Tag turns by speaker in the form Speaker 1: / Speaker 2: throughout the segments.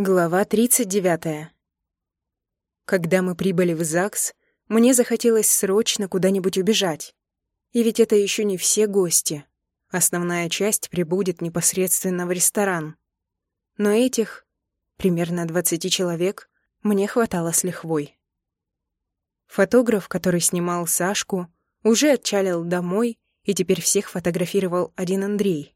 Speaker 1: Глава 39. Когда мы прибыли в ЗАГС, мне захотелось срочно куда-нибудь убежать. И ведь это еще не все гости. Основная часть прибудет непосредственно в ресторан. Но этих, примерно 20 человек, мне хватало с лихвой. Фотограф, который снимал Сашку, уже отчалил домой, и теперь всех фотографировал один Андрей.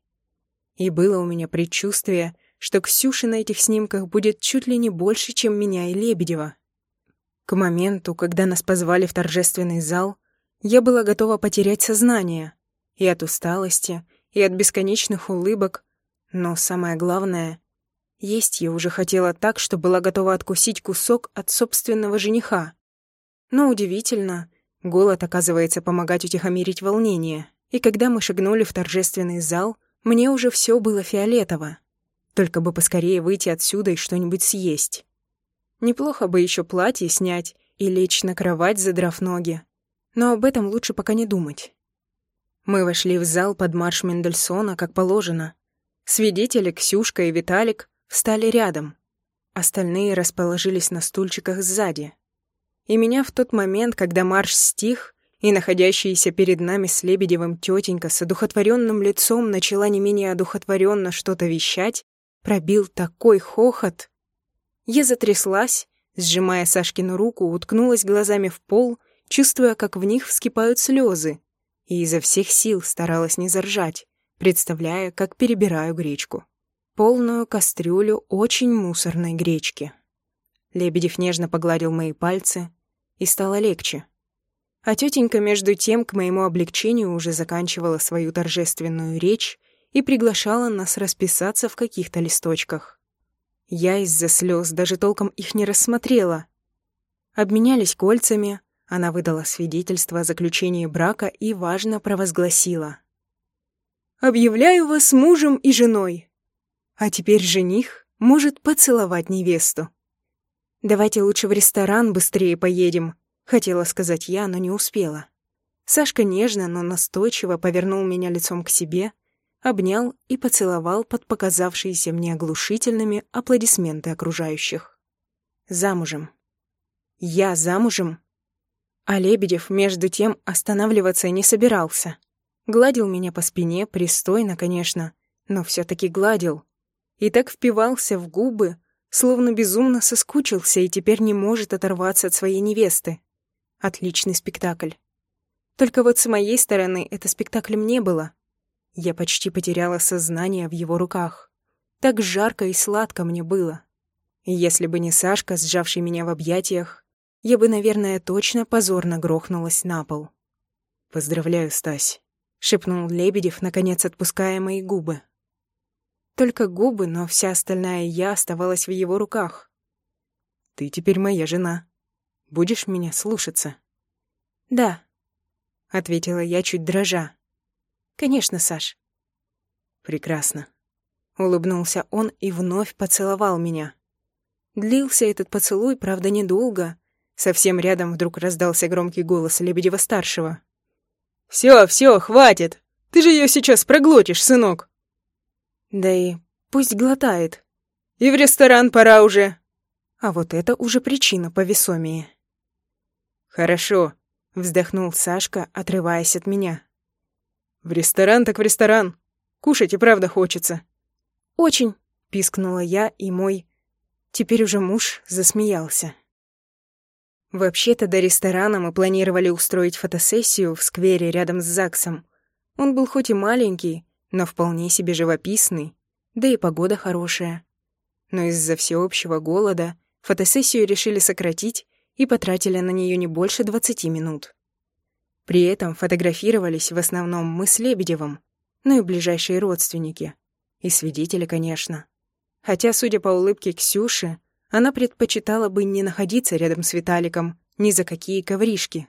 Speaker 1: И было у меня предчувствие, что Ксюши на этих снимках будет чуть ли не больше, чем меня и Лебедева. К моменту, когда нас позвали в торжественный зал, я была готова потерять сознание. И от усталости, и от бесконечных улыбок. Но самое главное, есть я уже хотела так, что была готова откусить кусок от собственного жениха. Но удивительно, голод, оказывается, помогать утихомирить волнение. И когда мы шагнули в торжественный зал, мне уже все было фиолетово. Только бы поскорее выйти отсюда и что-нибудь съесть. Неплохо бы еще платье снять и лечь на кровать, задрав ноги. Но об этом лучше пока не думать. Мы вошли в зал под марш Мендельсона, как положено. Свидетели, Ксюшка и Виталик, встали рядом. Остальные расположились на стульчиках сзади. И меня в тот момент, когда марш стих, и находящаяся перед нами с Лебедевым тетенька с одухотворенным лицом начала не менее одухотворенно что-то вещать, пробил такой хохот. Я затряслась, сжимая Сашкину руку, уткнулась глазами в пол, чувствуя, как в них вскипают слезы, и изо всех сил старалась не заржать, представляя, как перебираю гречку. Полную кастрюлю очень мусорной гречки. Лебедев нежно погладил мои пальцы, и стало легче. А тетенька, между тем, к моему облегчению уже заканчивала свою торжественную речь и приглашала нас расписаться в каких-то листочках. Я из-за слез даже толком их не рассмотрела. Обменялись кольцами, она выдала свидетельство о заключении брака и важно провозгласила. «Объявляю вас мужем и женой. А теперь жених может поцеловать невесту». «Давайте лучше в ресторан быстрее поедем», — хотела сказать я, но не успела. Сашка нежно, но настойчиво повернул меня лицом к себе, обнял и поцеловал под показавшиеся мне оглушительными аплодисменты окружающих. Замужем. Я замужем? А Лебедев, между тем, останавливаться не собирался. Гладил меня по спине, пристойно, конечно, но все таки гладил. И так впивался в губы, словно безумно соскучился и теперь не может оторваться от своей невесты. Отличный спектакль. Только вот с моей стороны это спектаклем не было. Я почти потеряла сознание в его руках. Так жарко и сладко мне было. Если бы не Сашка, сжавший меня в объятиях, я бы, наверное, точно позорно грохнулась на пол. «Поздравляю, Стась», — шепнул Лебедев, наконец отпуская мои губы. Только губы, но вся остальная я оставалась в его руках. «Ты теперь моя жена. Будешь меня слушаться?» «Да», — ответила я чуть дрожа. «Конечно, Саш». «Прекрасно». Улыбнулся он и вновь поцеловал меня. Длился этот поцелуй, правда, недолго. Совсем рядом вдруг раздался громкий голос Лебедева-старшего. «Всё, всё, хватит! Ты же её сейчас проглотишь, сынок!» «Да и пусть глотает. И в ресторан пора уже!» А вот это уже причина повесомее. «Хорошо», — вздохнул Сашка, отрываясь от меня. «В ресторан так в ресторан. Кушать и правда хочется». «Очень», — пискнула я, и мой... Теперь уже муж засмеялся. Вообще-то до ресторана мы планировали устроить фотосессию в сквере рядом с ЗАГСом. Он был хоть и маленький, но вполне себе живописный, да и погода хорошая. Но из-за всеобщего голода фотосессию решили сократить и потратили на нее не больше 20 минут. При этом фотографировались в основном мы с Лебедевым, ну и ближайшие родственники. И свидетели, конечно. Хотя, судя по улыбке Ксюши, она предпочитала бы не находиться рядом с Виталиком ни за какие ковришки.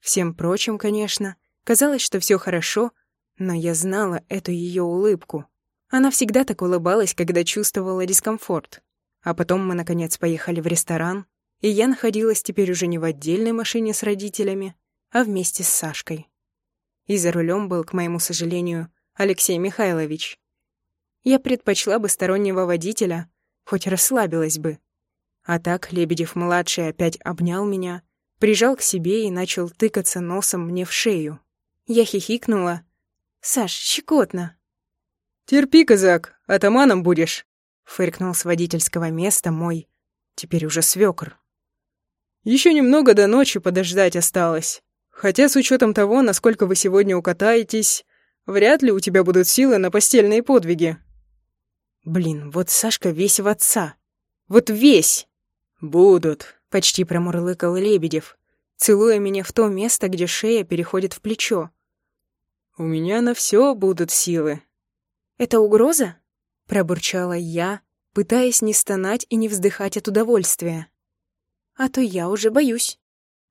Speaker 1: Всем прочим, конечно, казалось, что все хорошо, но я знала эту ее улыбку. Она всегда так улыбалась, когда чувствовала дискомфорт. А потом мы, наконец, поехали в ресторан, и я находилась теперь уже не в отдельной машине с родителями, а вместе с Сашкой. И за рулем был, к моему сожалению, Алексей Михайлович. Я предпочла бы стороннего водителя, хоть расслабилась бы. А так Лебедев-младший опять обнял меня, прижал к себе и начал тыкаться носом мне в шею. Я хихикнула. «Саш, щекотно!»
Speaker 2: «Терпи, казак, атаманом будешь!»
Speaker 1: — фыркнул с водительского места мой, теперь уже свёкр.
Speaker 2: Еще немного до ночи подождать осталось. Хотя с учетом того, насколько вы сегодня укатаетесь, вряд ли у тебя будут силы на постельные подвиги».
Speaker 1: «Блин, вот Сашка весь в отца. Вот весь!»
Speaker 2: «Будут», —
Speaker 1: почти промурлыкал Лебедев, целуя меня в то место, где шея переходит в плечо.
Speaker 2: «У меня на все будут силы».
Speaker 1: «Это угроза?» — пробурчала я, пытаясь не стонать и не вздыхать от удовольствия. «А то я уже боюсь».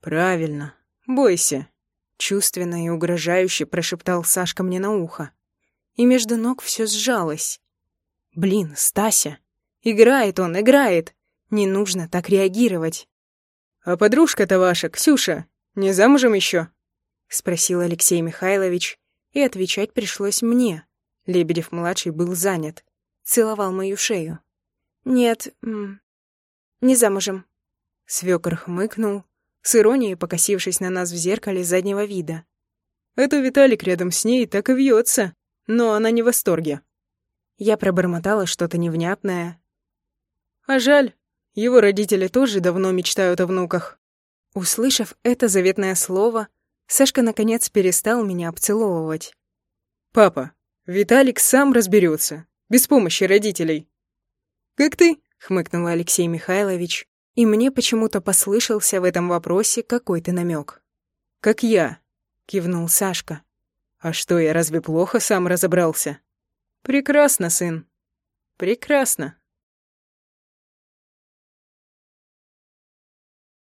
Speaker 2: «Правильно. Бойся», —
Speaker 1: чувственно и угрожающе прошептал Сашка мне на ухо. И между ног все сжалось. «Блин, Стася! Играет он, играет! Не нужно так реагировать.
Speaker 2: «А подружка-то ваша, Ксюша, не замужем еще?
Speaker 1: Спросил Алексей Михайлович, и отвечать пришлось мне. Лебедев-младший был занят. Целовал мою шею. «Нет, не замужем». Свёкор хмыкнул, с иронией покосившись на нас в зеркале заднего вида.
Speaker 2: «Это Виталик рядом с ней так и вьется, но она не в восторге».
Speaker 1: Я пробормотала что-то невнятное.
Speaker 2: «А жаль, его родители тоже давно мечтают о внуках.
Speaker 1: Услышав это заветное слово, Сашка наконец перестал меня обцеловывать.
Speaker 2: «Папа, Виталик сам разберется, без помощи родителей».
Speaker 1: «Как ты?» — хмыкнул Алексей Михайлович, и мне почему-то послышался в этом вопросе какой-то намек.
Speaker 2: «Как я», — кивнул Сашка. «А что, я разве плохо сам разобрался?» «Прекрасно, сын. Прекрасно».